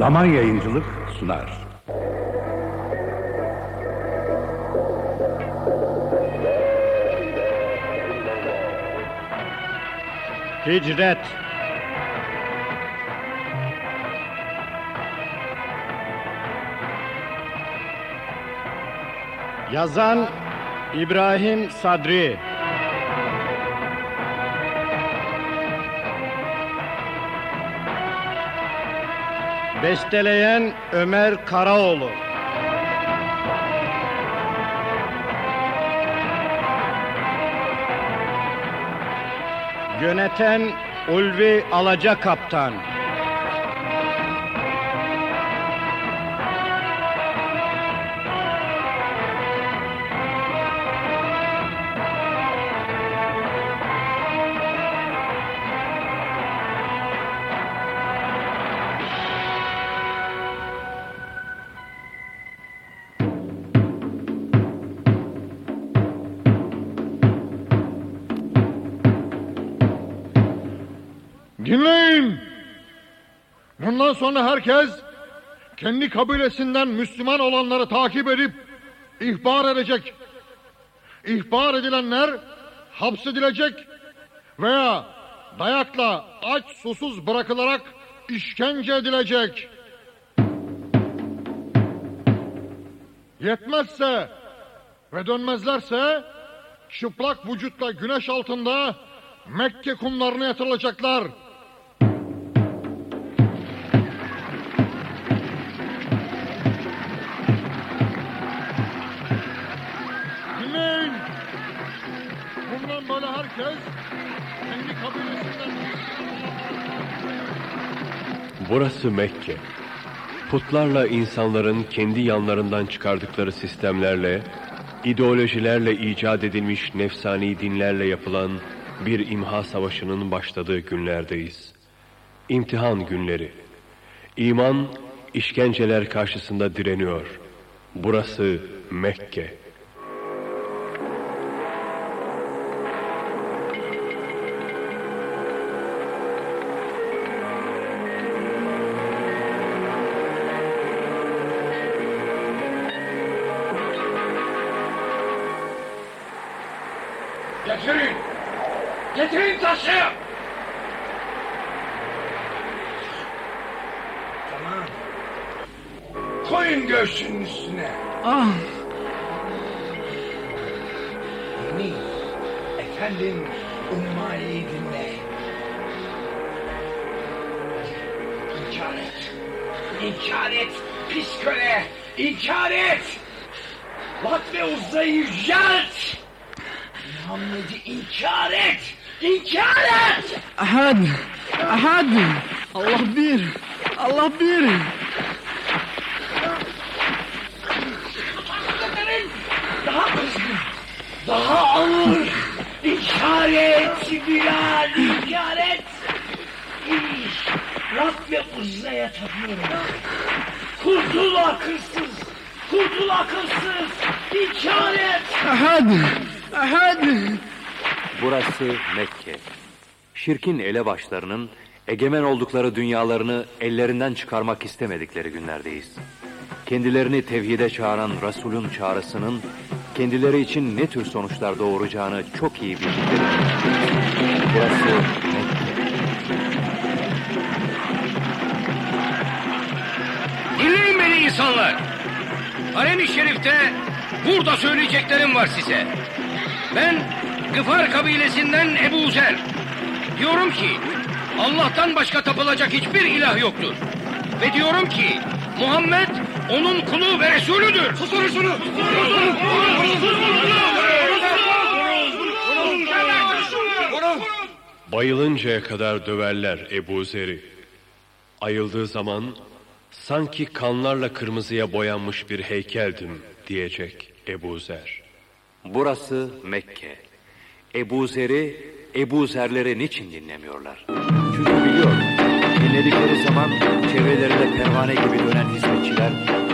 Zaman Yayıncılık sunar. Hicret Yazan İbrahim Sadri Besteleyen Ömer Karaoğlu. Yöneten Ulvi Alaca Kaptan Sonra herkes kendi kabilesinden Müslüman olanları takip edip ihbar edecek. İhbar edilenler hapsedilecek veya dayakla aç susuz bırakılarak işkence edilecek. Yetmezse ve dönmezlerse çıplak vücutla güneş altında Mekke kumlarına yatırılacaklar. Burası Mekke. Putlarla insanların kendi yanlarından çıkardıkları sistemlerle, ideolojilerle icat edilmiş nefsani dinlerle yapılan bir imha savaşının başladığı günlerdeyiz. İmtihan günleri. İman, işkenceler karşısında direniyor. Burası Mekke. İnkar et, pis köle. İnkar et. Lat ve Uzza'yı yücelt. Muhammed'i inkar et. İnkar et. ahad, ahad. Allah bir, Allah bir. Daha kızgın. Daha ağır. İnkar et Bilal, inkar et. Lat ve Uzza'ya tapıyorum. Kurtul akılsız. Kurtul akılsız. İnkar et. Ahad, ahad. Burası Mekke. Şirkin elebaşlarının egemen oldukları dünyalarını ellerinden çıkarmak istemedikleri günlerdeyiz. Kendilerini tevhide çağıran Resul'ün çağrısının kendileri için ne tür sonuçlar doğuracağını çok iyi bildikleri. Burası insanlar. Harem-i Şerif'te burada söyleyeceklerim var size. Ben Gıfar kabilesinden Ebu Zer. Diyorum ki Allah'tan başka tapılacak hiçbir ilah yoktur. Ve diyorum ki Muhammed onun kulu ve Resulüdür. Tutun şunu. Bayılıncaya kadar döverler Ebu Zer'i. Ayıldığı zaman sanki kanlarla kırmızıya boyanmış bir heykeldim diyecek Ebu Zer. Burası Mekke. Ebu Zer'i, Ebu Zerleri niçin dinlemiyorlar? Çünkü biliyor, dinledikleri zaman çevrelerinde pervane gibi dönen hizmetçiler,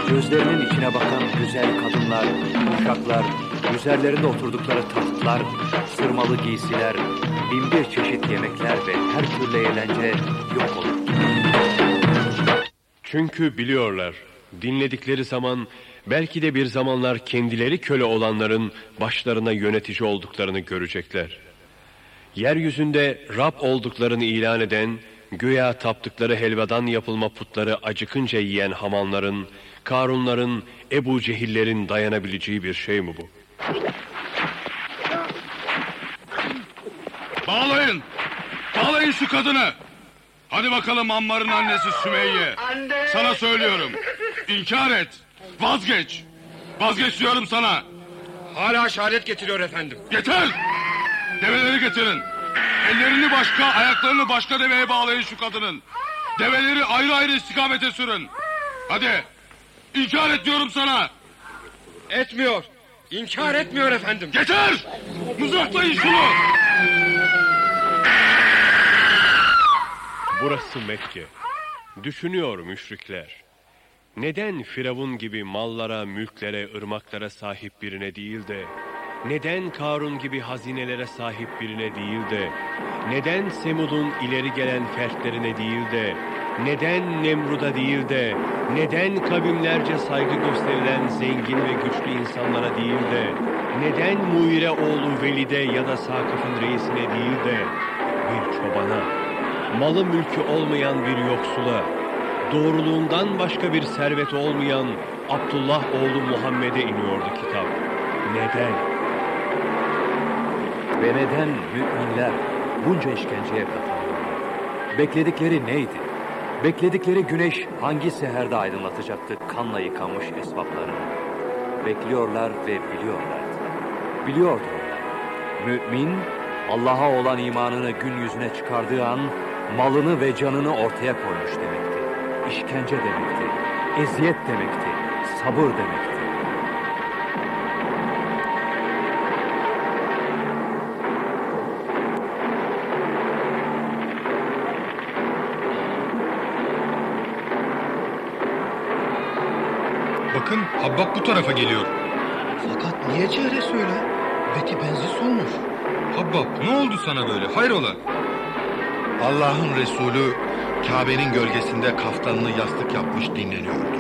gözlerinin içine bakan güzel kadınlar, uşaklar, üzerlerinde oturdukları tahtlar, sırmalı giysiler, binbir çeşit yemekler ve her türlü eğlence yok olur. Çünkü biliyorlar, dinledikleri zaman belki de bir zamanlar kendileri köle olanların başlarına yönetici olduklarını görecekler. Yeryüzünde Rab olduklarını ilan eden, güya taptıkları helvadan yapılma putları acıkınca yiyen hamanların, Karunların, Ebu Cehillerin dayanabileceği bir şey mi bu? Bağlayın. Bağlayın şu kadını. Hadi bakalım Ammar'ın annesi Sümeyye. Sana söylüyorum. İnkar et. Vazgeç. Vazgeç diyorum sana. Hala şehadet getiriyor efendim. Yeter. Develeri getirin. Ellerini başka, ayaklarını başka deveye bağlayın şu kadının. Develeri ayrı ayrı istikamete sürün. Hadi. İnkar et diyorum sana. Etmiyor. İnkar etmiyor efendim. Yeter. Mızraklayın şunu. Burası Mekke. Düşünüyor müşrikler. Neden Firavun gibi mallara, mülklere, ırmaklara sahip birine değil de, neden Karun gibi hazinelere sahip birine değil de, neden Semud'un ileri gelen fertlerine değil de, neden Nemrud'a değil de, neden kavimlerce saygı gösterilen zengin ve güçlü insanlara değil de, neden Muire oğlu Velide ya da Sakıf'ın reisine değil de, bir çobana, malı mülkü olmayan bir yoksula, doğruluğundan başka bir servet olmayan Abdullah oğlu Muhammed'e iniyordu kitap. Neden? Ve neden müminler bunca işkenceye katlanıyorlar? Bekledikleri neydi? Bekledikleri güneş hangi seherde aydınlatacaktı kanla yıkanmış esvaplarını? Bekliyorlar ve biliyorlardı. Biliyordu onlar. Mümin, Allah'a olan imanını gün yüzüne çıkardığı an malını ve canını ortaya koymuş demekti. İşkence demekti, eziyet demekti, sabır demekti. Bakın Habbab bu tarafa geliyor. Fakat niye çehre söyle? Beti benzi solmuş. Habbab ne oldu sana böyle hayrola? Allah'ın Resulü Kabe'nin gölgesinde kaftanını yastık yapmış dinleniyordu.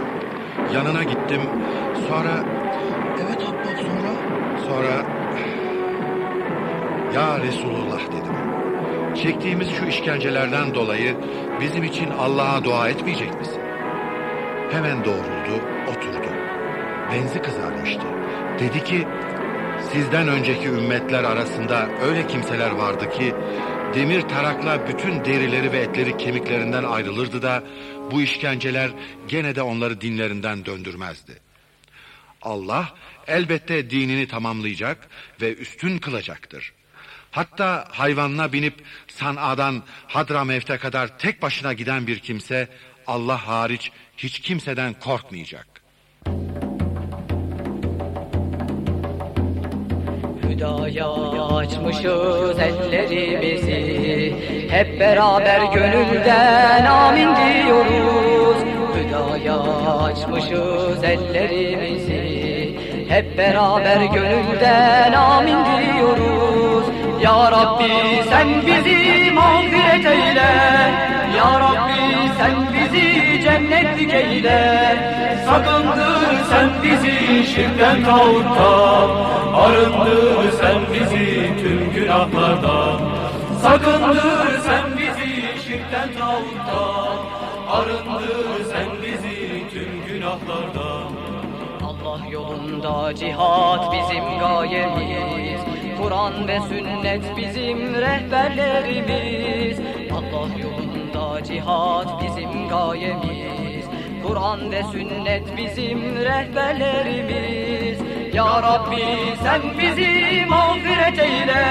Yanına gittim. Sonra... Evet Habbab sonra? Sonra... Ya Resulullah dedim. Çektiğimiz şu işkencelerden dolayı bizim için Allah'a dua etmeyecek misin? Hemen doğruldu, oturdu. Benzi kızarmıştı. Dedi ki, sizden önceki ümmetler arasında öyle kimseler vardı ki, demir tarakla bütün derileri ve etleri kemiklerinden ayrılırdı da, bu işkenceler gene de onları dinlerinden döndürmezdi. Allah elbette dinini tamamlayacak ve üstün kılacaktır. Hatta hayvanına binip San'a'dan Hadramevt'e kadar tek başına giden bir kimse Allah hariç hiç kimseden korkmayacak. Hüdaya açmışız ellerimizi. Hep beraber gönülden amin diyoruz. Hüdaya açmışız ellerimizi. Hep beraber gönülden amin diyoruz. Ya Rabbi sen bizi mağfiret eyle. Ya Rabbi sen bizi cennetlik eyle. Sakındır sen bizi şirkten tağuttan Arındır sen bizi tüm günahlardan. Sakındır sen bizi şirkten tağuttan Arındır sen bizi tüm günahlardan. Allah yolunda cihat bizim gayemiz. Kur'an ve sünnet bizim rehberlerimiz. Allah yolunda cihat bizim gayemiz Kur'an ve sünnet bizim rehberlerimiz. Ya Rabbi sen bizi mağfiret eyle.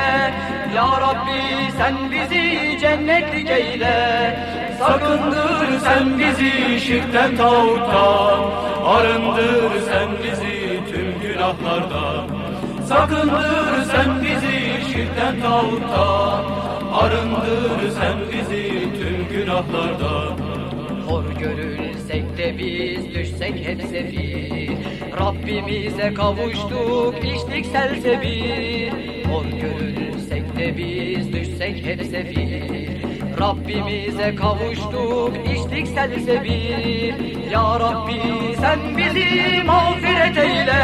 Ya Rabbi sen bizi cennetlik eyle. Sakındır sen bizi şirkten tağuttan. Arındır sen bizi tüm günahlardan. Sakındır sen bizi şirkten tağuttan. Arındır sen bizi tüm günahlardan Hor görülsek de biz düşsek hep sefil. Rabbimize kavuştuk içtik selsebil Hor görülsek de biz düşsek hep sefil. Rabbimize kavuştuk içtik selsebil Ya Rabbi sen bizi mağfiret eyle.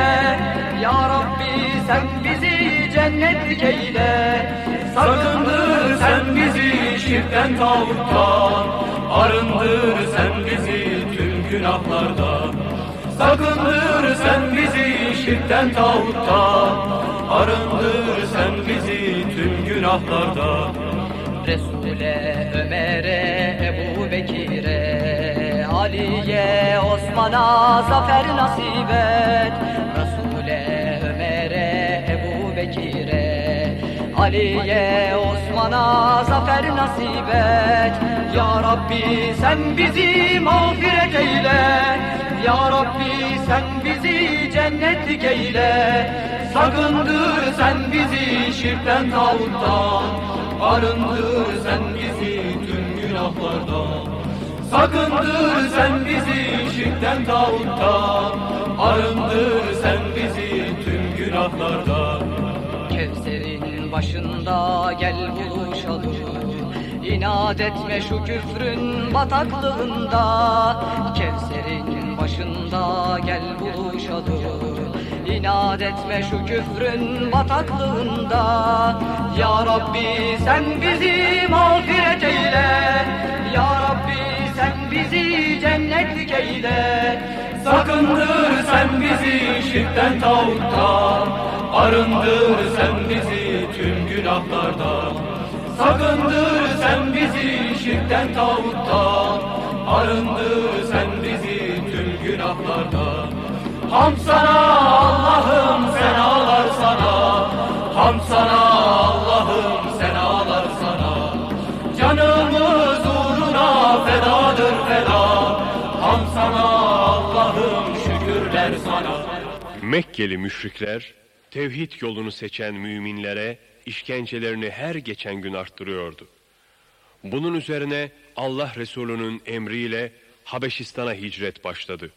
Ya Rabbi sen bizi cennetlik eyle Sakındır sen bizi şirkten tağuttan Arındır sen bizi tüm günahlardan Sakındır sen bizi şirkten tağuttan Arındır sen bizi tüm günahlardan Resul'e, Ömer'e, Ebu Bekir'e, Ali'ye, Osman'a zafer nasip et. Ali'ye, Osman'a zafer nasip et. Ya Rabbi sen bizi mağfiret eyle. Ya Rabbi sen bizi cennetlik eyle. Sakındır sen bizi şirkten tağuttan. Arındır sen bizi tüm günahlardan Sakındır sen bizi şirkten tağuttan Arındır sen bizi tüm günahlardan Kevser'in başında gel buluşalım İnat etme şu küfrün bataklığında Kevser'in başında gel buluşalım İnat etme şu küfrün bataklığında Ya Rabbi sen bizi mağfiret eyle. Ya Rabbi sen bizi cennetlik eyle Sakındır sen bizi şirkten tağuttan Arındır sen bizi tüm günahlardan. Sakındır sen bizi şirkten tağuttan. Arındır sen bizi tüm günahlardan. Ham sana Allah'ım senalar sana. Ham sana Allah'ım senalar sana. Canımız uğruna fedadır feda. Ham sana Allah'ım şükürler sana. Mekkeli müşrikler tevhid yolunu seçen müminlere işkencelerini her geçen gün arttırıyordu. Bunun üzerine Allah Resulü'nün emriyle Habeşistan'a hicret başladı.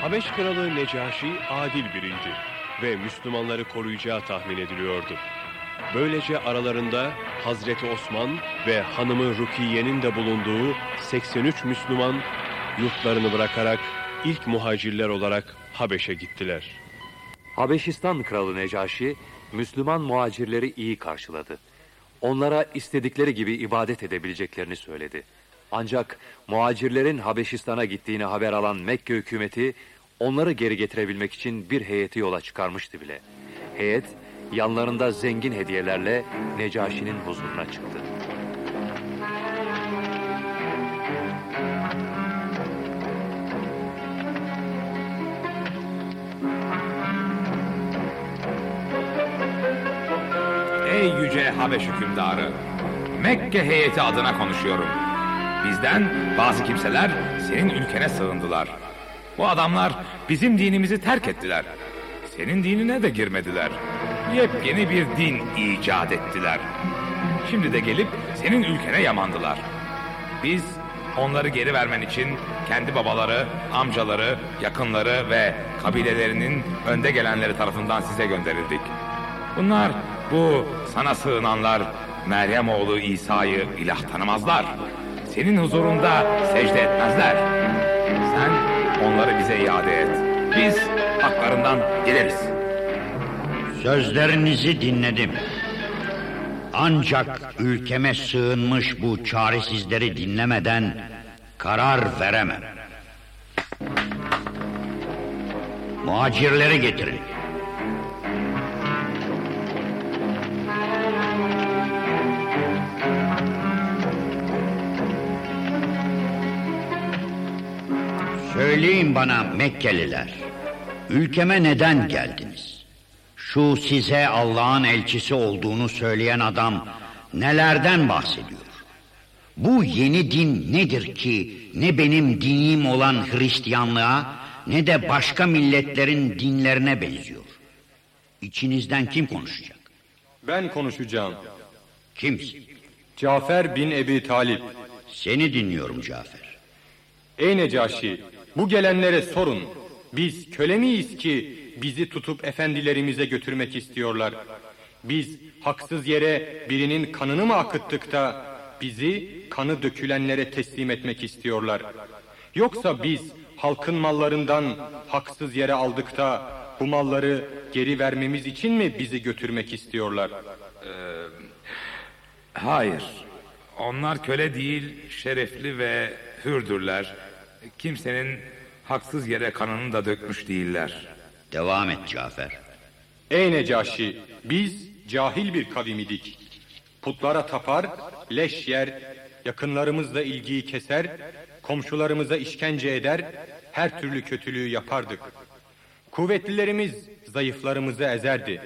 Habeş kralı Necaşi adil biriydi ve Müslümanları koruyacağı tahmin ediliyordu. Böylece aralarında Hazreti Osman ve hanımı Rukiye'nin de bulunduğu 83 Müslüman yurtlarını bırakarak ilk muhacirler olarak Habeş'e gittiler. Habeşistan kralı Necaşi, Müslüman muhacirleri iyi karşıladı. Onlara istedikleri gibi ibadet edebileceklerini söyledi. Ancak muhacirlerin Habeşistan'a gittiğini haber alan Mekke hükümeti onları geri getirebilmek için bir heyeti yola çıkarmıştı bile. Heyet yanlarında zengin hediyelerle Necaşi'nin huzuruna çıktı. Ey yüce Habeş hükümdarı! Mekke heyeti adına konuşuyorum. Bizden bazı kimseler senin ülkene sığındılar. Bu adamlar bizim dinimizi terk ettiler. Senin dinine de girmediler. Yepyeni bir din icat ettiler. Şimdi de gelip senin ülkene yamandılar. Biz onları geri vermen için kendi babaları, amcaları, yakınları ve kabilelerinin önde gelenleri tarafından size gönderildik. Bunlar bu sana sığınanlar Meryem oğlu İsa'yı ilah tanımazlar. Senin huzurunda secde etmezler. Sen onları bize iade et. Biz haklarından geliriz. Sözlerinizi dinledim. Ancak ülkeme sığınmış bu çaresizleri dinlemeden karar veremem. Muhacirleri getirin. Söyleyin bana Mekkeliler, ülkeme neden geldiniz? Şu size Allah'ın elçisi olduğunu söyleyen adam nelerden bahsediyor? Bu yeni din nedir ki ne benim dinim olan Hristiyanlığa ne de başka milletlerin dinlerine benziyor? İçinizden kim konuşacak? Ben konuşacağım. Kimsin? Cafer bin Ebi Talip. Seni dinliyorum Cafer. Ey Necaşi, bu gelenlere sorun. Biz köle miyiz ki bizi tutup efendilerimize götürmek istiyorlar? Biz haksız yere birinin kanını mı akıttık da bizi kanı dökülenlere teslim etmek istiyorlar? Yoksa biz halkın mallarından haksız yere aldık da bu malları geri vermemiz için mi bizi götürmek istiyorlar? Ee, hayır. Onlar köle değil, şerefli ve hürdürler. Kimsenin haksız yere kanını da dökmüş değiller. Devam et Cafer. Ey Necaşi, biz cahil bir kavim idik. Putlara tapar, leş yer, yakınlarımızla ilgiyi keser, komşularımıza işkence eder, her türlü kötülüğü yapardık. Kuvvetlilerimiz zayıflarımızı ezerdi.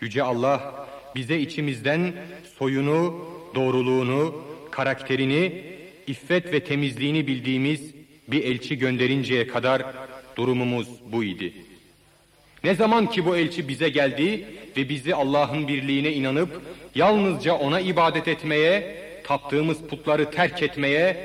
Yüce Allah bize içimizden soyunu, doğruluğunu, karakterini, iffet ve temizliğini bildiğimiz bir elçi gönderinceye kadar durumumuz bu idi. Ne zaman ki bu elçi bize geldi ve bizi Allah'ın birliğine inanıp yalnızca ona ibadet etmeye, taptığımız putları terk etmeye,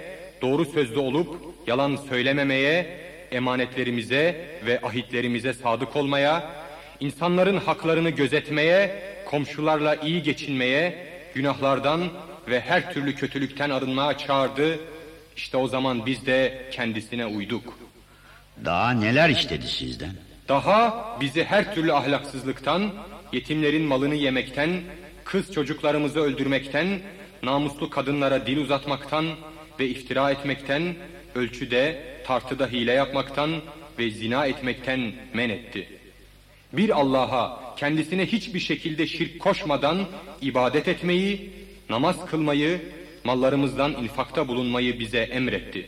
doğru sözlü olup yalan söylememeye, emanetlerimize ve ahitlerimize sadık olmaya, insanların haklarını gözetmeye, komşularla iyi geçinmeye, günahlardan ve her türlü kötülükten arınmaya çağırdı. İşte o zaman biz de kendisine uyduk. Daha neler istedi sizden? Daha bizi her türlü ahlaksızlıktan, yetimlerin malını yemekten, kız çocuklarımızı öldürmekten, namuslu kadınlara dil uzatmaktan ve iftira etmekten, ölçüde, tartıda hile yapmaktan ve zina etmekten men etti. Bir Allah'a kendisine hiçbir şekilde şirk koşmadan ibadet etmeyi, namaz kılmayı, mallarımızdan infakta bulunmayı bize emretti.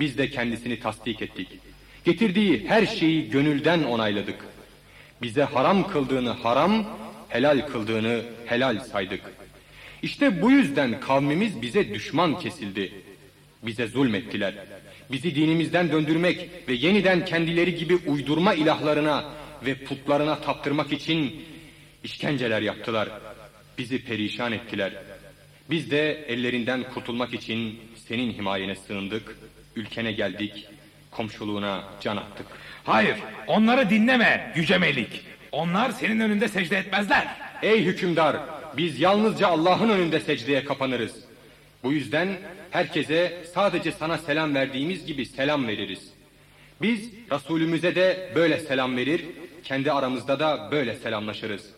Biz de kendisini tasdik ettik. Getirdiği her şeyi gönülden onayladık. Bize haram kıldığını haram, helal kıldığını helal saydık. İşte bu yüzden kavmimiz bize düşman kesildi. Bize zulmettiler. Bizi dinimizden döndürmek ve yeniden kendileri gibi uydurma ilahlarına ve putlarına taptırmak için işkenceler yaptılar. Bizi perişan ettiler. Biz de ellerinden kurtulmak için senin himayene sığındık, ülkene geldik, komşuluğuna can attık. Hayır, onları dinleme Yüce Melik. Onlar senin önünde secde etmezler. Ey hükümdar, biz yalnızca Allah'ın önünde secdeye kapanırız. Bu yüzden herkese sadece sana selam verdiğimiz gibi selam veririz. Biz Resulümüze de böyle selam verir, kendi aramızda da böyle selamlaşırız.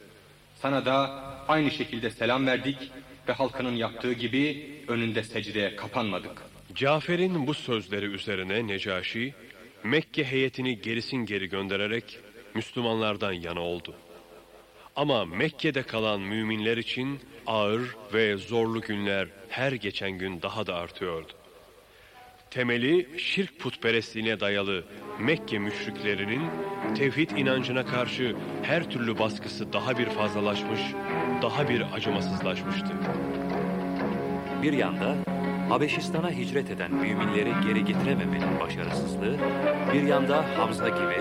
Sana da aynı şekilde selam verdik ve halkının yaptığı gibi önünde secdeye kapanmadık. Cafer'in bu sözleri üzerine Necaşi, Mekke heyetini gerisin geri göndererek Müslümanlardan yana oldu. Ama Mekke'de kalan müminler için ağır ve zorlu günler her geçen gün daha da artıyordu. Temeli şirk putperestliğine dayalı Mekke müşriklerinin tevhid inancına karşı her türlü baskısı daha bir fazlalaşmış, daha bir acımasızlaşmıştı. Bir yanda Habeşistan'a hicret eden müminleri geri getirememenin başarısızlığı, bir yanda Hamza gibi,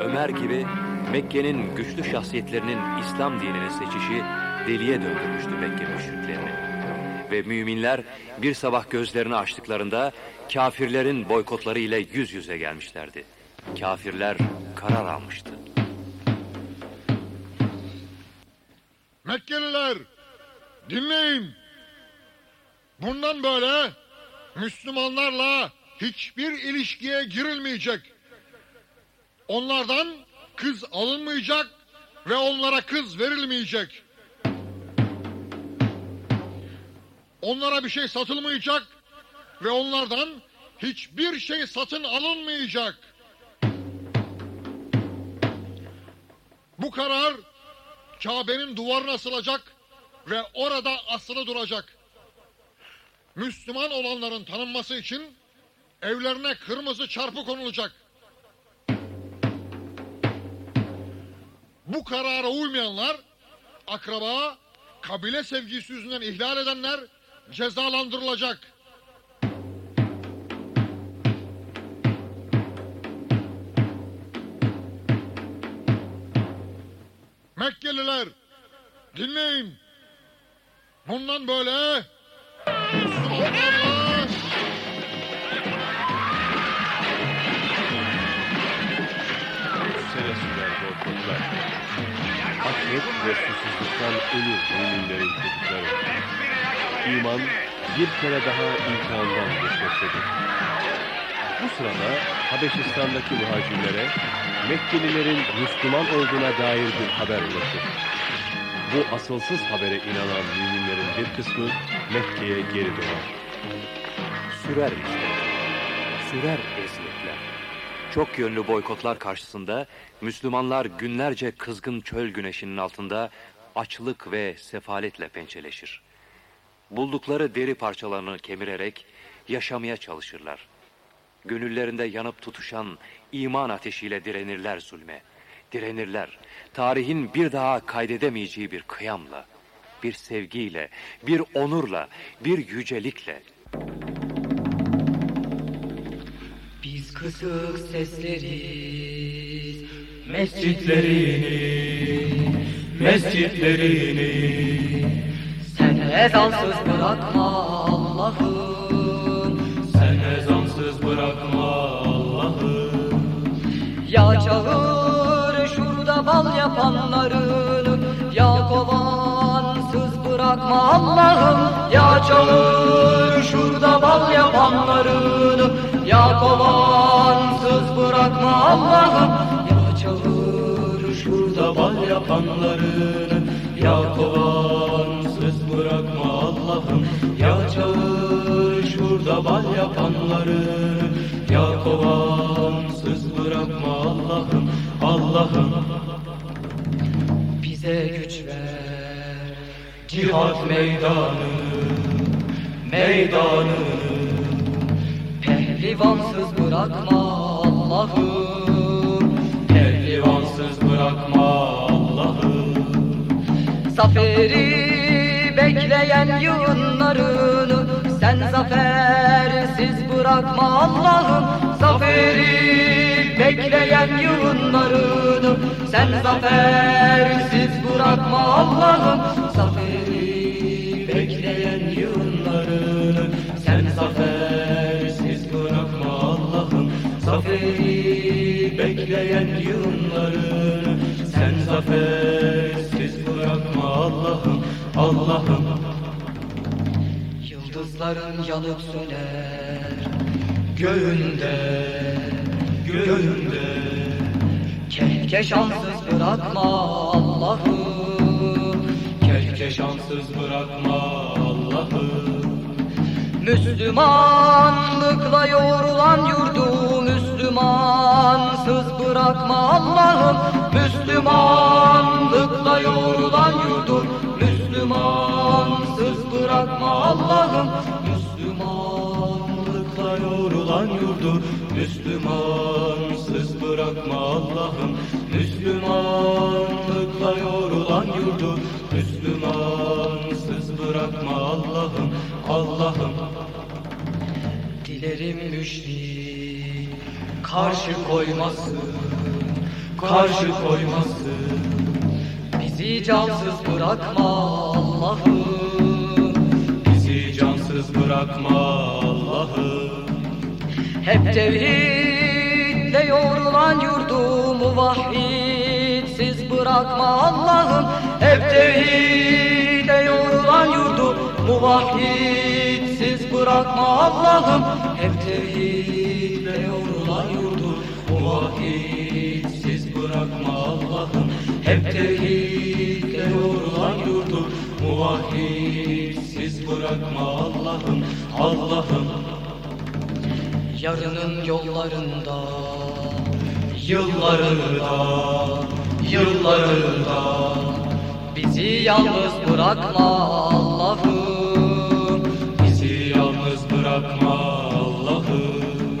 Ömer gibi Mekke'nin güçlü şahsiyetlerinin İslam dinini seçişi deliye döndürmüştü Mekke müşriklerini. Ve müminler bir sabah gözlerini açtıklarında kafirlerin boykotları ile yüz yüze gelmişlerdi. Kafirler karar almıştı. Mekkeliler dinleyin. Bundan böyle Müslümanlarla hiçbir ilişkiye girilmeyecek. Onlardan kız alınmayacak ve onlara kız verilmeyecek. Onlara bir şey satılmayacak ve onlardan hiçbir şey satın alınmayacak. Bu karar Kabe'nin duvarına asılacak ve orada asılı duracak. Müslüman olanların tanınması için evlerine kırmızı çarpı konulacak. Bu karara uymayanlar, akraba, kabile sevgisi yüzünden ihlal edenler cezalandırılacak. Mekkeliler dinleyin. Bundan böyle Sene sürer boykotlar. Açlık ölür müminlerin. İman bir kere daha imtihandan geçmektedir. Bu sırada Habeşistan'daki muhacirlere Mekkelilerin Müslüman olduğuna dair bir haber ulaşır. Bu asılsız habere inanan müminlerin bir kısmı Mekke'ye geri döner. Sürer işte. Sürer eziyetler. Çok yönlü boykotlar karşısında Müslümanlar günlerce kızgın çöl güneşinin altında açlık ve sefaletle pençeleşir. Buldukları deri parçalarını kemirerek yaşamaya çalışırlar. Gönüllerinde yanıp tutuşan iman ateşiyle direnirler zulme. Direnirler. Tarihin bir daha kaydedemeyeceği bir kıyamla, bir sevgiyle, bir onurla, bir yücelikle. Biz kısık sesleriz Mescitlerini, mescitlerini Sen ezansız bırakma Allah'ım Sen ezansız bırakma Allah'ım Ya çağır bal yapanları Ya kovansız bırakma Allah'ım Ya çağır şurada bal yapanları Ya kovansız bırakma Allah'ım Ya çağır Şurada bal yapanları Ya kovansız bırakma Allah'ım Ya çağır şurada bal yapanları Ya kovansız bırakma Allah'ım Allah'ım Cihat meydanı Meydanı. Pehlivansız bırakma Allah'ım Pehlivansız bırakma Allah'ım Zaferi bekleyen yığınlarını Sen zafersiz bırakma Allah'ım. Zaferi bekleyen yığınlarını Sen zafersiz bırakma Allah'ım. Zaferi Bekleyen yılları Sen zafersiz bırakma Allah'ım Allah'ım. Yıldızların yanıp söner Göğünde Göğünde. Kehkeşansız bırakma Allah'ım Kehkeşansız bırakma Allah'ım. Müslümanlıkla yoğrulan Müslümansız bırakma Allah'ım. Müslümanlıkla yoğrulan yurdu. Müslümansız bırakma Allah'ım. Müslümanlıkla yoğrulan yurdu. Müslümansız bırakma Allah'ım. Müslümanlıkla yoğrulan yurdu. Müslümansız bırakma Allah'ım. Allah'ım. Dilerim müşrik karşı koymasın Karşı koymasın Bizi cansız bırakma Allah'ım. Bizi cansız bırakma Allah'ım. Hep tevhidle yoğrulan yurdu muvahhidsiz bırakma Allah'ım. Hep tevhidle yoğrulan yurdu muvahhidsiz bırakma Allah'ım. Hep tevhidle yoğrulan yurdu Muvahhidsiz bırakma Allah'ım. Hep tevhidle yoğrulan yurdu Muvahhidsiz bırakma Allah'ım. Allah'ım Yarının yollarında Yıllarında Yıllarında Bizi yalnız bırakma Allah'ım. Bizi yalnız bırakma Allah'ım.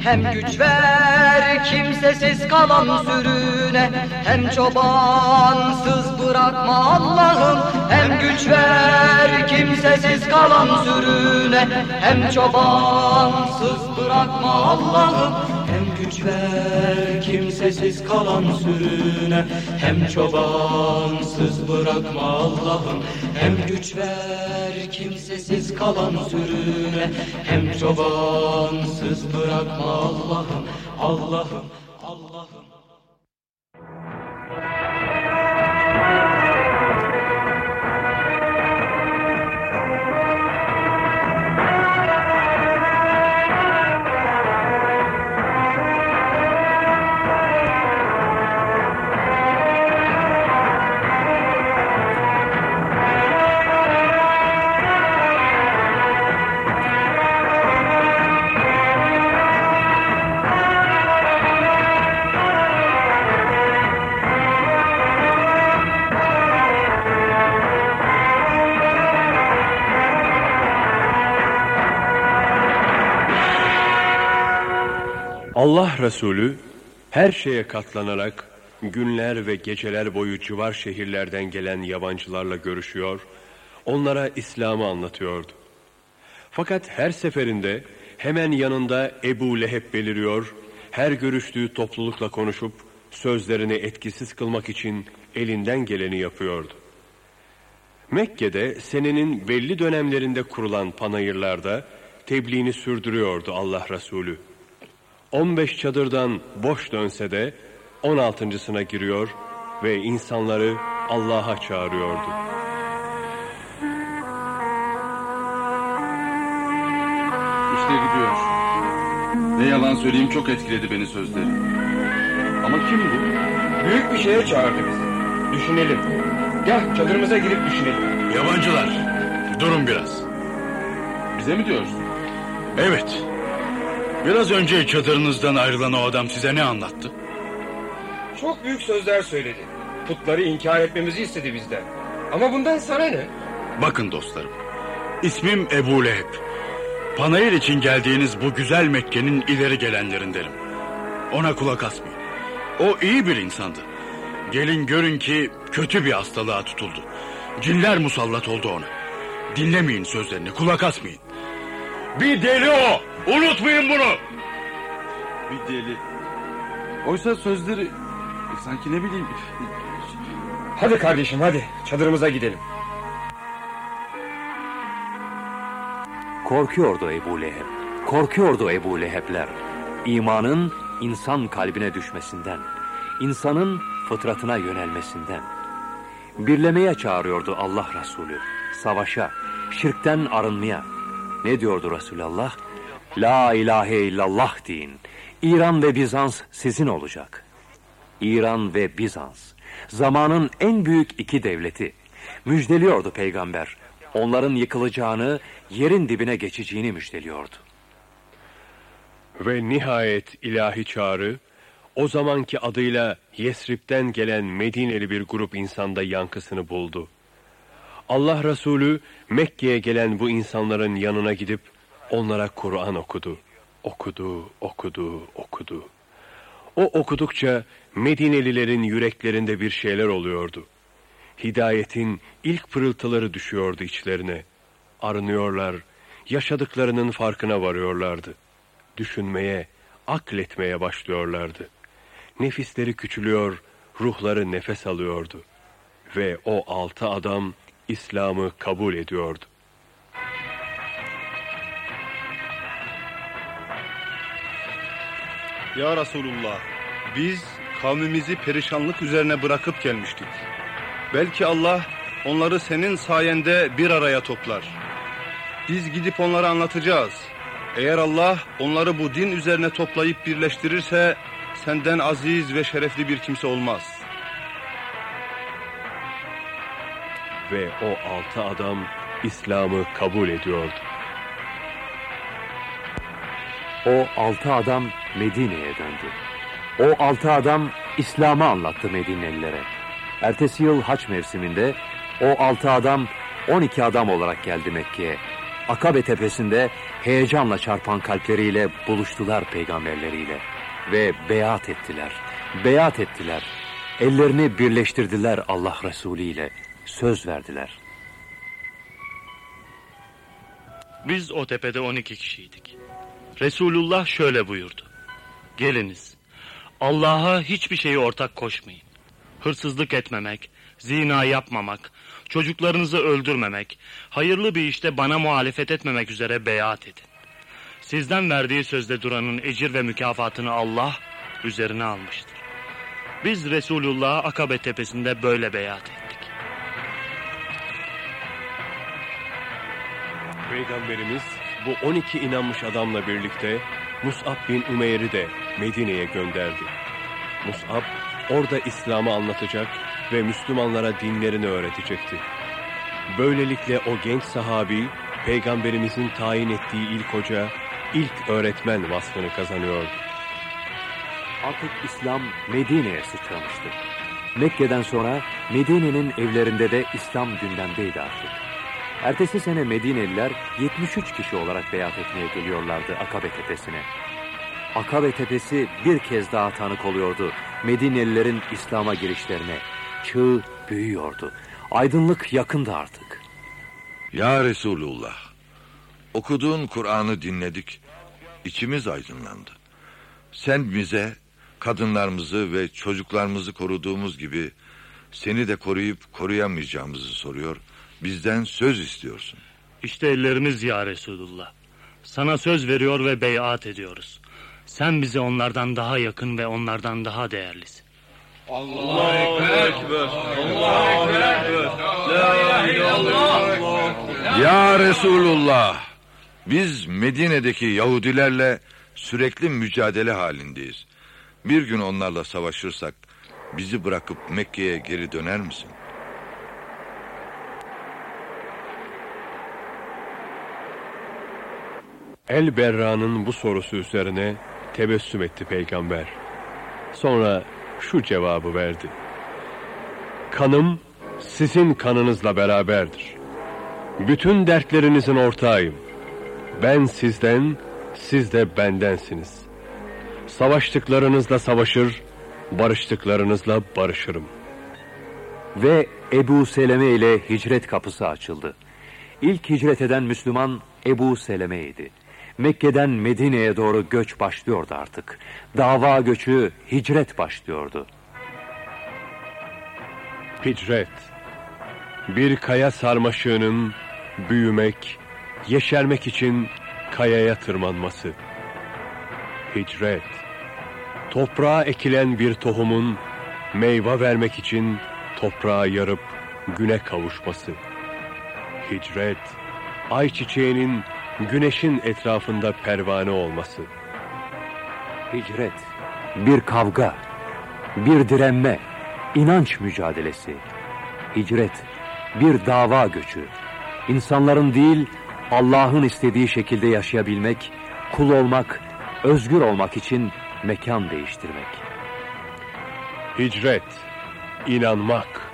Hem güç ver kimsesiz kalan sürüne Hem çobansız bırakma Allah'ım. Hem güç ver kimsesiz kalan sürüne Hem çobansız bırakma Allah'ım Hem güç ver kimsesiz kalan sürüne. Hem çobansız bırakma Allah'ım Hem güç ver kimsesiz kalan sürüne. Hem çobansız bırakma Allah'ım Allah'ım Allah'ım Allah Resulü her şeye katlanarak günler ve geceler boyu civar şehirlerden gelen yabancılarla görüşüyor, onlara İslam'ı anlatıyordu. Fakat her seferinde hemen yanında Ebu Leheb beliriyor, her görüştüğü toplulukla konuşup sözlerini etkisiz kılmak için elinden geleni yapıyordu. Mekke'de senenin belli dönemlerinde kurulan panayırlarda tebliğini sürdürüyordu Allah Resulü. 15 çadırdan boş dönse de 16.sına giriyor ve insanları Allah'a çağırıyordu. İşte gidiyor. Ne yalan söyleyeyim çok etkiledi beni sözleri. Ama kim bu? Büyük bir şeye çağırdı bizi. Düşünelim. Gel çadırımıza girip düşünelim. Yabancılar, durun biraz. Bize mi diyorsun? Evet. Biraz önce çadırınızdan ayrılan o adam size ne anlattı? Çok büyük sözler söyledi. Putları inkar etmemizi istedi bizden. Ama bundan sana ne? Bakın dostlarım. İsmim Ebu Leheb. Panayır için geldiğiniz bu güzel Mekke'nin ileri gelenlerindenim. Ona kulak asmayın. O iyi bir insandı. Gelin görün ki kötü bir hastalığa tutuldu. Cinler musallat oldu ona. Dinlemeyin sözlerini, kulak asmayın. Bir deli o! Unutmayın bunu! Bir deli. Oysa sözleri sanki ne bileyim... Hadi kardeşim hadi çadırımıza gidelim. Korkuyordu Ebu Leheb. Korkuyordu Ebu Lehebler. İmanın insan kalbine düşmesinden, insanın fıtratına yönelmesinden. Birlemeye çağırıyordu Allah Resulü. Savaşa, şirkten arınmaya. Ne diyordu Resulullah? La ilahe illallah deyin. İran ve Bizans sizin olacak. İran ve Bizans. Zamanın en büyük iki devleti. Müjdeliyordu peygamber. Onların yıkılacağını, yerin dibine geçeceğini müjdeliyordu. Ve nihayet ilahi çağrı, o zamanki adıyla Yesrib'den gelen Medineli bir grup insanda yankısını buldu. Allah Resulü Mekke'ye gelen bu insanların yanına gidip onlara Kur'an okudu. Okudu, okudu, okudu. O okudukça Medinelilerin yüreklerinde bir şeyler oluyordu. Hidayetin ilk pırıltıları düşüyordu içlerine. Arınıyorlar, yaşadıklarının farkına varıyorlardı. Düşünmeye, akletmeye başlıyorlardı. Nefisleri küçülüyor, ruhları nefes alıyordu. Ve o altı adam İslam'ı kabul ediyordu. Ya Resulullah, biz kavmimizi perişanlık üzerine bırakıp gelmiştik. Belki Allah onları senin sayende bir araya toplar. Biz gidip onlara anlatacağız. Eğer Allah onları bu din üzerine toplayıp birleştirirse senden aziz ve şerefli bir kimse olmaz. Ve o altı adam İslam'ı kabul ediyordu. O altı adam Medine'ye döndü. O altı adam İslam'ı anlattı Medinelilere. Ertesi yıl haç mevsiminde o altı adam 12 adam olarak geldi Mekke'ye. Akabe tepesinde heyecanla çarpan kalpleriyle buluştular peygamberleriyle. Ve beyat ettiler, beyat ettiler. Ellerini birleştirdiler Allah Resulü ile. Söz verdiler. Biz o tepede 12 kişiydik. Resulullah şöyle buyurdu. Geliniz, Allah'a hiçbir şeyi ortak koşmayın. Hırsızlık etmemek, zina yapmamak, çocuklarınızı öldürmemek, hayırlı bir işte bana muhalefet etmemek üzere beyat edin. Sizden verdiği sözde duranın ecir ve mükafatını Allah üzerine almıştır. Biz Resulullah'a Akabe tepesinde böyle beyat ettik. Peygamberimiz bu 12 inanmış adamla birlikte Mus'ab bin Umeyr'i de Medine'ye gönderdi. Mus'ab orada İslam'ı anlatacak ve Müslümanlara dinlerini öğretecekti. Böylelikle o genç sahabi Peygamberimizin tayin ettiği ilk hoca, ilk öğretmen vasfını kazanıyordu. Artık İslam Medine'ye sıçramıştı. Mekke'den sonra Medine'nin evlerinde de İslam gündemdeydi artık. Ertesi sene Medineliler 73 kişi olarak beyat etmeye geliyorlardı Akabe tepesine. Akabe Tepesi bir kez daha tanık oluyordu Medinelilerin İslam'a girişlerine. Çığ büyüyordu. Aydınlık yakındı artık. Ya Resulullah, okuduğun Kur'an'ı dinledik, içimiz aydınlandı. Sen bize kadınlarımızı ve çocuklarımızı koruduğumuz gibi seni de koruyup koruyamayacağımızı soruyor, bizden söz istiyorsun. İşte ellerimiz ya Resulullah. Sana söz veriyor ve beyat ediyoruz. Sen bize onlardan daha yakın ve onlardan daha değerlisin. Allahu Ekber. Allahu Ekber. La ilahe illallah. Ya Resulullah, biz Medine'deki Yahudilerle sürekli mücadele halindeyiz. Bir gün onlarla savaşırsak bizi bırakıp Mekke'ye geri döner misin? El Berra'nın bu sorusu üzerine tebessüm etti peygamber. Sonra şu cevabı verdi. Kanım sizin kanınızla beraberdir. Bütün dertlerinizin ortağıyım. Ben sizden, siz de bendensiniz. Savaştıklarınızla savaşır, barıştıklarınızla barışırım. Ve Ebu Seleme ile hicret kapısı açıldı. İlk hicret eden Müslüman Ebu Seleme'ydi. Mekke'den Medine'ye doğru göç başlıyordu artık. Dava göçü, hicret başlıyordu. Hicret, bir kaya sarmaşığının büyümek, yeşermek için kayaya tırmanması. Hicret, toprağa ekilen bir tohumun meyve vermek için toprağı yarıp güne kavuşması. Hicret, ayçiçeğinin güneşin etrafında pervane olması. Hicret, bir kavga, bir direnme, inanç mücadelesi. Hicret, bir dava göçü. İnsanların değil, Allah'ın istediği şekilde yaşayabilmek, kul olmak, özgür olmak için mekan değiştirmek. Hicret, inanmak.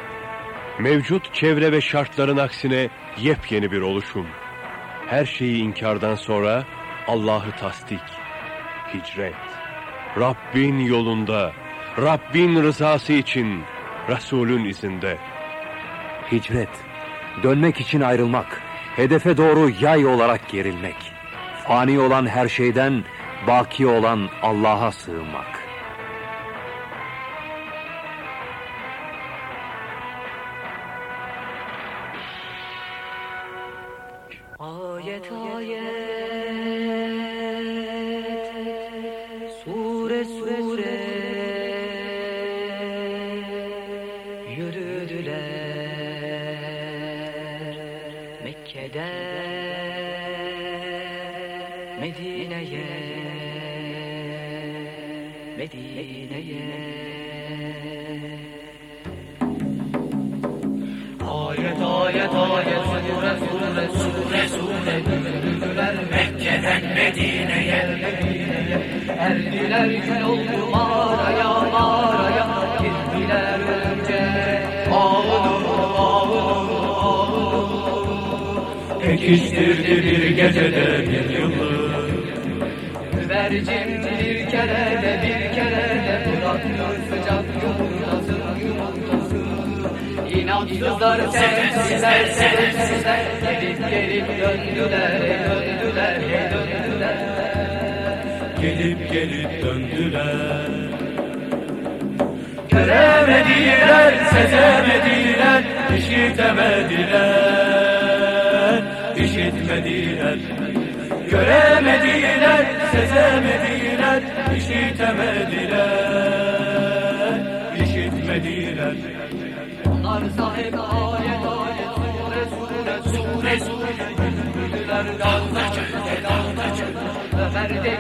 Mevcut çevre ve şartların aksine yepyeni bir oluşum. Her şeyi inkardan sonra Allah'ı tasdik. Hicret. Rabbin yolunda, Rabbin rızası için, Resulün izinde. Hicret, dönmek için ayrılmak, hedefe doğru yay olarak gerilmek. Fani olan her şeyden, baki olan Allah'a sığınmak. Erdiler kül oldu mağaraya mağaraya Girdiler önce Ağladı ağladı ağladı Pekiştirdi bir gecede bir yılı Güvercin bir kere de bir kere de bıraktı sıcak yumurtası yumurtası İnatsızlar sevsizler sevsizler Gelip gelip döndüler döndüler döndüler Gelip gelip döndüler Göremediler, sezemediler, işitemediler, işitmediler. Göremediler, sezemediler, işitemediler, işitmediler. Onlar sahip ayet ayet sure sure sure sure Yürüdüler dağda çölde dağda çölde Ömer de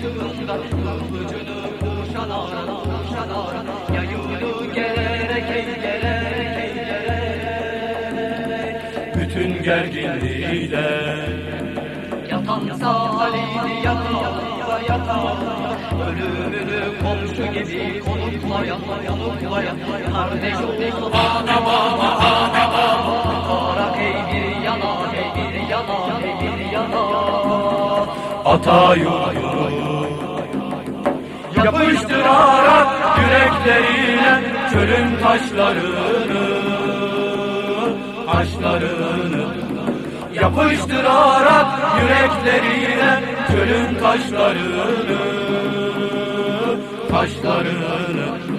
ışığında Kılıcını kuşan ara kuşan ara Yayıldı gelerek ey gelerek ey gelerek Bütün gerginliğiyle Yatan Salih'i yata yata Ölümünü komşu gibi konuklayan konuklayan Kardeş oldu ana baba ana baba. Karak ey bir yana ey bir yana ey bir yana Ata yurdu Yapıştırarak yüreklerine çölün taşlarını Taşlarını Yapıştırarak yüreklerine çölün taşlarını Taşlarını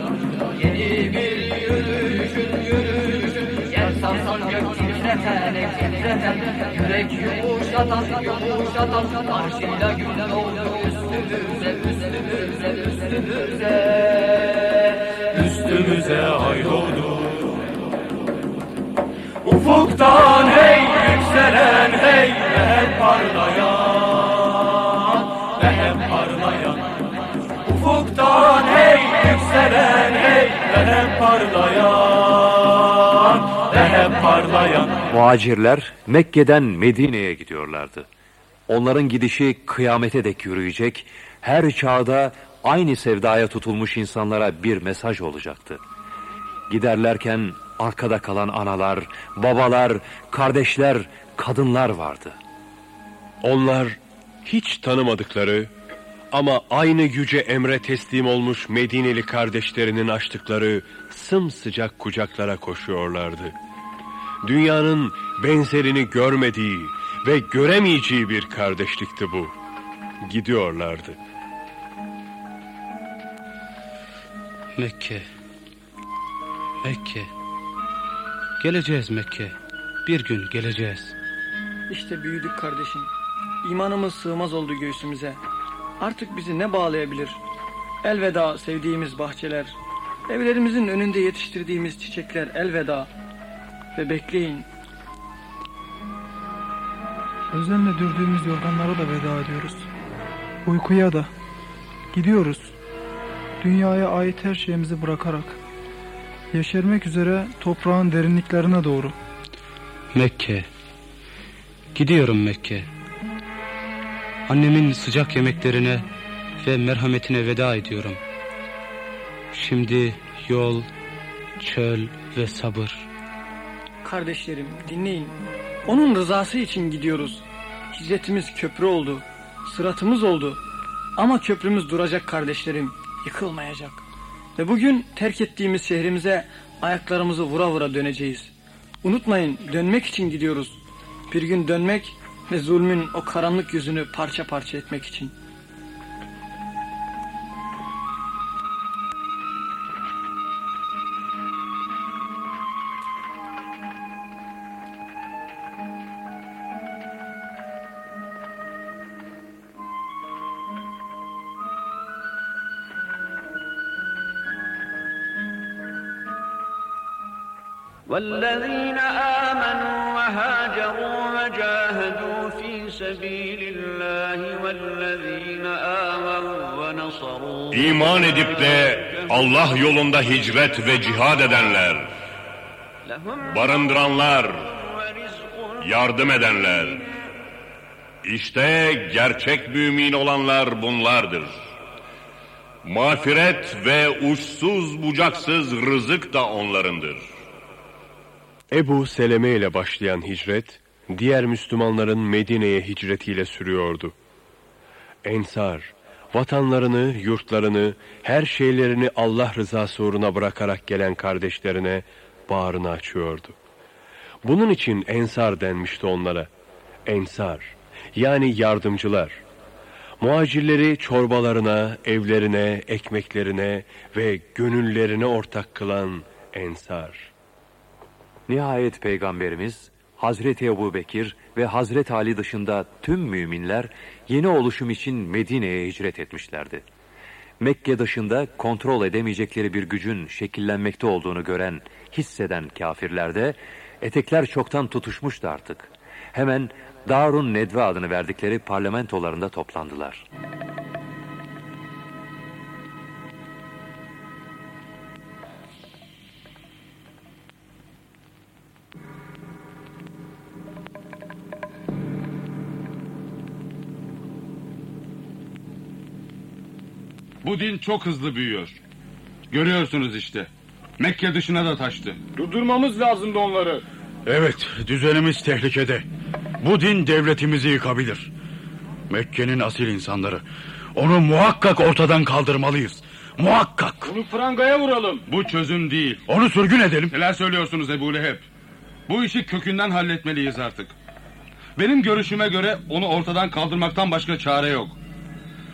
titreten titreten Yürek yumuşatan yumuşatan Arşıyla gün doğdu üstümüze üstümüze üstümüze Üstümüze ay doğdu. Ufuktan hey yükselen hey ve hep parlayan ve hep parlayan. Ufuktan hey yükselen hey ve hep parlayan ve hep parlayan Muhacirler Mekke'den Medine'ye gidiyorlardı. Onların gidişi kıyamete dek yürüyecek, her çağda aynı sevdaya tutulmuş insanlara bir mesaj olacaktı. Giderlerken arkada kalan analar, babalar, kardeşler, kadınlar vardı. Onlar hiç tanımadıkları ama aynı yüce emre teslim olmuş Medineli kardeşlerinin açtıkları sımsıcak kucaklara koşuyorlardı. Dünyanın benzerini görmediği ve göremeyeceği bir kardeşlikti bu. Gidiyorlardı. Mekke. Mekke. Geleceğiz Mekke. Bir gün geleceğiz. İşte büyüdük kardeşim. İmanımız sığmaz oldu göğsümüze. Artık bizi ne bağlayabilir? Elveda sevdiğimiz bahçeler. Evlerimizin önünde yetiştirdiğimiz çiçekler elveda. Ve bekleyin. Özenle dürdüğümüz yorganlara da veda ediyoruz. Uykuya da. Gidiyoruz. Dünyaya ait her şeyimizi bırakarak. Yeşermek üzere toprağın derinliklerine doğru. Mekke. Gidiyorum Mekke. Annemin sıcak yemeklerine ve merhametine veda ediyorum. Şimdi yol, çöl ve sabır. Kardeşlerim dinleyin. Onun rızası için gidiyoruz. Hicretimiz köprü oldu. Sıratımız oldu. Ama köprümüz duracak kardeşlerim. Yıkılmayacak. Ve bugün terk ettiğimiz şehrimize ayaklarımızı vura vura döneceğiz. Unutmayın dönmek için gidiyoruz. Bir gün dönmek ve zulmün o karanlık yüzünü parça parça etmek için. والذين آمنوا وهاجروا وجاهدوا في سبيل الله والذين آووا ونصروا İman edip de Allah yolunda hicret ve cihad edenler, barındıranlar, yardım edenler, işte gerçek mümin olanlar bunlardır. Mağfiret ve uçsuz bucaksız rızık da onlarındır. Ebu Seleme ile başlayan hicret, diğer Müslümanların Medine'ye hicretiyle sürüyordu. Ensar, vatanlarını, yurtlarını, her şeylerini Allah rızası uğruna bırakarak gelen kardeşlerine bağrını açıyordu. Bunun için Ensar denmişti onlara. Ensar, yani yardımcılar. Muhacirleri çorbalarına, evlerine, ekmeklerine ve gönüllerine ortak kılan Ensar. Nihayet Peygamberimiz Hazreti Ebu Bekir ve Hazreti Ali dışında tüm müminler yeni oluşum için Medine'ye hicret etmişlerdi. Mekke dışında kontrol edemeyecekleri bir gücün şekillenmekte olduğunu gören, hisseden kafirlerde etekler çoktan tutuşmuştu artık. Hemen Darun Nedve adını verdikleri parlamentolarında toplandılar. Bu din çok hızlı büyüyor. Görüyorsunuz işte. Mekke dışına da taştı. Durdurmamız lazımdı onları. Evet, düzenimiz tehlikede. Bu din devletimizi yıkabilir. Mekke'nin asil insanları, Onu muhakkak ortadan kaldırmalıyız. Muhakkak. Onu prangaya vuralım. Bu çözüm değil. Onu sürgün edelim. Neler söylüyorsunuz Ebu Leheb? Bu işi kökünden halletmeliyiz artık. Benim görüşüme göre onu ortadan kaldırmaktan başka çare yok.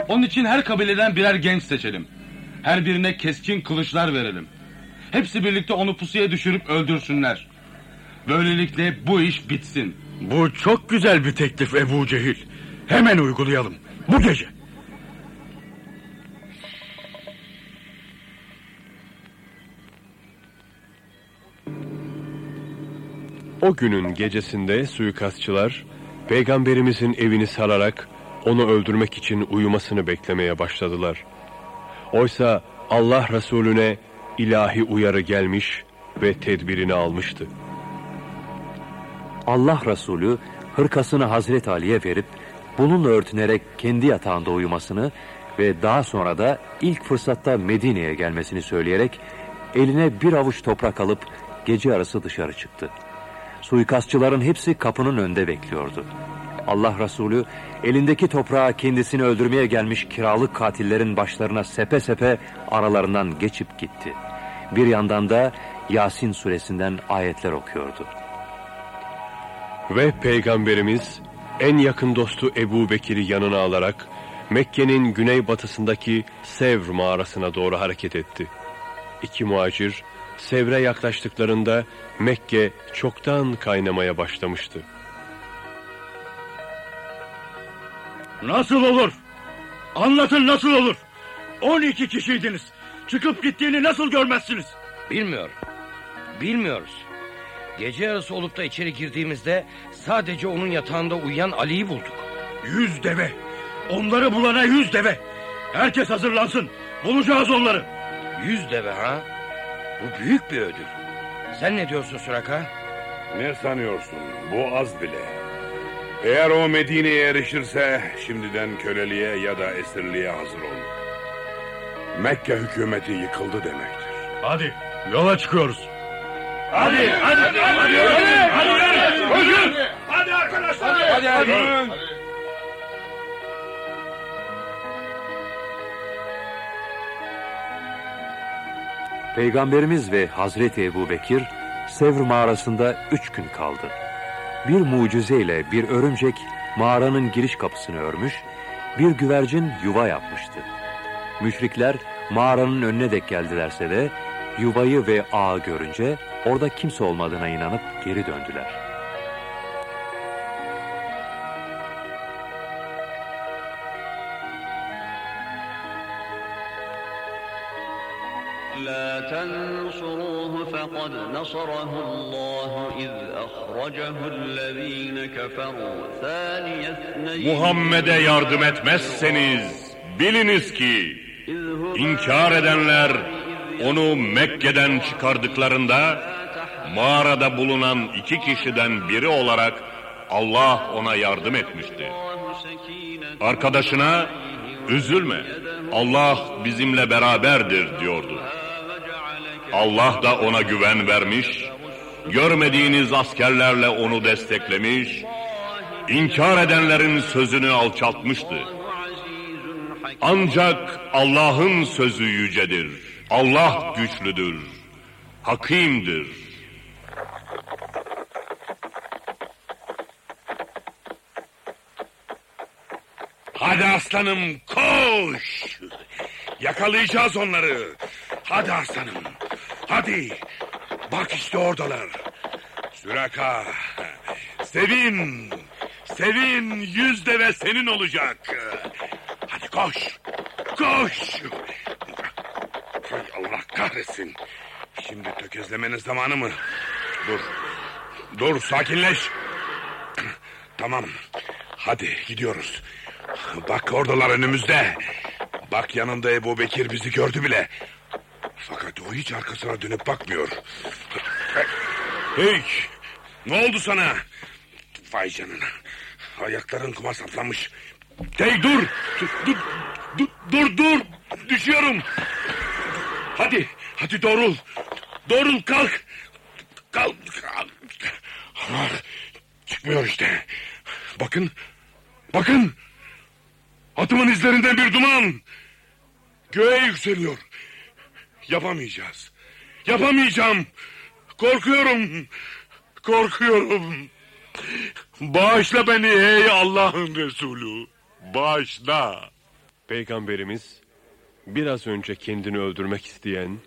Onun için her kabileden birer genç seçelim. Her birine keskin kılıçlar verelim. Hepsi birlikte onu pusuya düşürüp öldürsünler. Böylelikle bu iş bitsin. Bu çok güzel bir teklif Ebu Cehil. Hemen uygulayalım. Bu gece. O günün gecesinde suikastçılar peygamberimizin evini sararak onu öldürmek için uyumasını beklemeye başladılar. Oysa Allah Resulüne ilahi uyarı gelmiş ve tedbirini almıştı. Allah Resulü hırkasını Hazret Ali'ye verip bununla örtünerek kendi yatağında uyumasını ve daha sonra da ilk fırsatta Medine'ye gelmesini söyleyerek eline bir avuç toprak alıp gece yarısı dışarı çıktı. Suikastçıların hepsi kapının önünde bekliyordu. Allah Resulü elindeki toprağı kendisini öldürmeye gelmiş kiralık katillerin başlarına sepe sepe aralarından geçip gitti. Bir yandan da Yasin suresinden ayetler okuyordu. Ve Peygamberimiz en yakın dostu Ebu Bekir'i yanına alarak Mekke'nin güneybatısındaki Sevr mağarasına doğru hareket etti. İki muhacir Sevr'e yaklaştıklarında Mekke çoktan kaynamaya başlamıştı. Nasıl olur? Anlatın nasıl olur? 12 kişiydiniz. Çıkıp gittiğini nasıl görmezsiniz? Bilmiyorum. Bilmiyoruz. Gece yarısı olup da içeri girdiğimizde sadece onun yatağında uyuyan Ali'yi bulduk. Yüz deve. Onları bulana yüz deve. Herkes hazırlansın. Bulacağız onları. Yüz deve ha? Bu büyük bir ödül. Sen ne diyorsun Süraka? Ne sanıyorsun? Bu az bile. Eğer o Medine'ye erişirse şimdiden köleliğe ya da esirliğe hazır ol. Mekke hükümeti yıkıldı demektir. Hadi yola çıkıyoruz. Hadi, hadi, hadi, hadi, hadi, hadi. Hadi arkadaşlar. Hadi, hadi. Peygamberimiz ve Hazreti Ebu Bekir Sevr mağarasında üç gün kaldı Bir mucizeyle bir örümcek mağaranın giriş kapısını örmüş, bir güvercin yuva yapmıştı. Müşrikler mağaranın önüne dek geldilerse de yuvayı ve ağı görünce orada kimse olmadığına inanıp geri döndüler. لا تنصروه فقد نصره الله Muhammed'e yardım etmezseniz biliniz ki inkar edenler onu Mekke'den çıkardıklarında mağarada bulunan iki kişiden biri olarak Allah ona yardım etmişti. Arkadaşına üzülme Allah bizimle beraberdir diyordu. Allah da ona güven vermiş, görmediğiniz askerlerle onu desteklemiş, inkar edenlerin sözünü alçaltmıştı. Ancak Allah'ın sözü yücedir. Allah güçlüdür, hakimdir. Hadi aslanım koş. Yakalayacağız onları. Hadi aslanım. Hadi. Bak işte oradalar. Süraka. Sevin. Sevin yüz deve senin olacak. Hadi koş. Koş. Hay Allah kahretsin. Şimdi tökezlemenin zamanı mı? Dur. Dur sakinleş. Tamam. Hadi gidiyoruz. Bak oradalar önümüzde. Bak yanında Ebu Bekir bizi gördü bile. Fakat o hiç arkasına dönüp bakmıyor. Hey! Ne oldu sana? Vay canına. Ayakların kuma saplanmış. Hey dur! Dur, dur, dur, dur. Düşüyorum. Hadi, hadi doğrul. Doğrul kalk. Kalk. kalk. Allah, çıkmıyor işte. Bakın, bakın. Atımın izlerinden bir duman. Göğe yükseliyor. Yapamayacağız. Yapamayacağım. Korkuyorum. Korkuyorum. Bağışla beni ey Allah'ın Resulü. Bağışla. Peygamberimiz biraz önce kendini öldürmek isteyen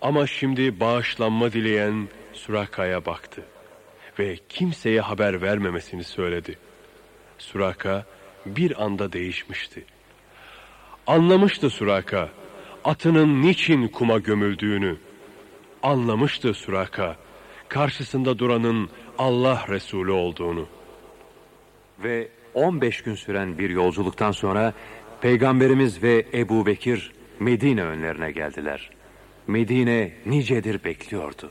ama şimdi bağışlanma dileyen Suraka'ya baktı ve kimseye haber vermemesini söyledi. Suraka bir anda değişmişti. Anlamıştı Suraka atının niçin kuma gömüldüğünü. Anlamıştı Suraka karşısında duranın Allah Resulü olduğunu. Ve 15 gün süren bir yolculuktan sonra Peygamberimiz ve Ebu Bekir Medine önlerine geldiler. Medine nicedir bekliyordu.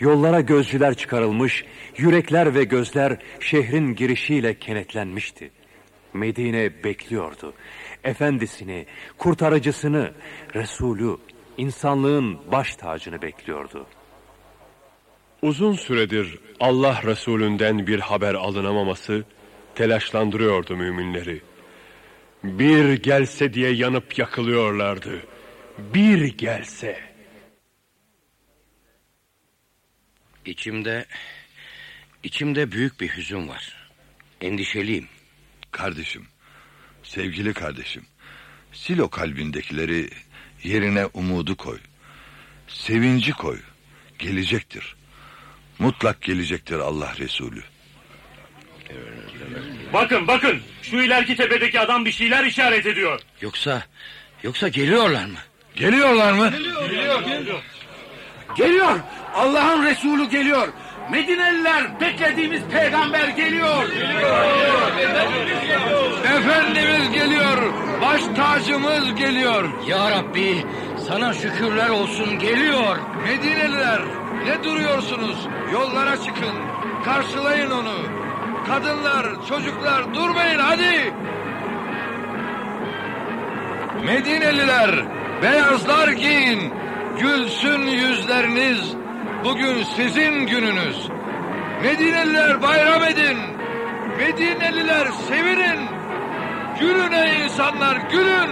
Yollara gözcüler çıkarılmış, yürekler ve gözler şehrin girişiyle kenetlenmişti. Medine bekliyordu. Efendisini, kurtarıcısını, Resulü, insanlığın baş tacını bekliyordu. Uzun süredir Allah Resulünden bir haber alınamaması telaşlandırıyordu müminleri. Bir gelse diye yanıp yakılıyorlardı. Bir gelse. İçimde, içimde büyük bir hüzün var. Endişeliyim. Kardeşim, sevgili kardeşim, sil o kalbindekileri yerine umudu koy. Sevinci koy. Gelecektir. Mutlak gelecektir Allah Resulü. Bakın bakın şu ileriki tepedeki adam bir şeyler işaret ediyor. Yoksa, yoksa geliyorlar mı? Geliyorlar mı? Geliyor, geliyor. Geliyor. Allah'ın Resulü geliyor. Medineliler beklediğimiz peygamber geliyor. Efendimiz geliyor. Baş tacımız geliyor. Ya Rabbi sana şükürler olsun geliyor. Medineliler ne duruyorsunuz? Yollara çıkın. Karşılayın onu. Kadınlar, çocuklar durmayın hadi. Medineliler beyazlar giyin. Gülsün yüzleriniz. Bugün sizin gününüz. Medineliler bayram edin. Medineliler sevinin. Gülün ey insanlar gülün.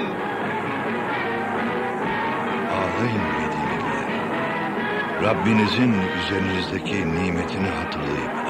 Ağlayın Medineliler. Rabbinizin üzerinizdeki nimetini hatırlayıp